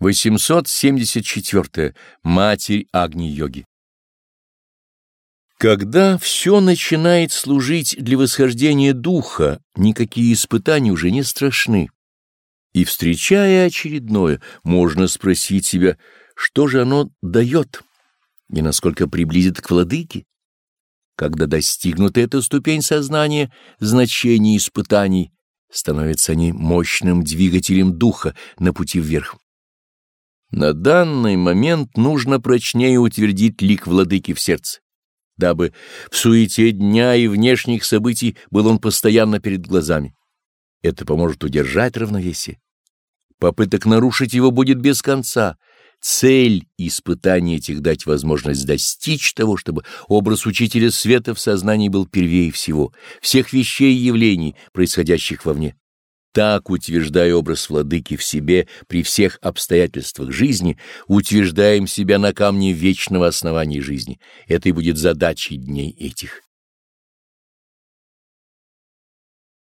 874. Матерь Агни-йоги Когда все начинает служить для восхождения духа, никакие испытания уже не страшны. И, встречая очередное, можно спросить себя, что же оно дает и насколько приблизит к владыке. Когда достигнута эта ступень сознания, значение испытаний становятся они мощным двигателем духа на пути вверх. На данный момент нужно прочнее утвердить лик владыки в сердце, дабы в суете дня и внешних событий был он постоянно перед глазами. Это поможет удержать равновесие. Попыток нарушить его будет без конца. Цель испытания этих дать возможность достичь того, чтобы образ учителя света в сознании был первее всего, всех вещей и явлений, происходящих вовне. Так, утверждая образ владыки в себе при всех обстоятельствах жизни, утверждаем себя на камне вечного основания жизни. Это и будет задачей дней этих.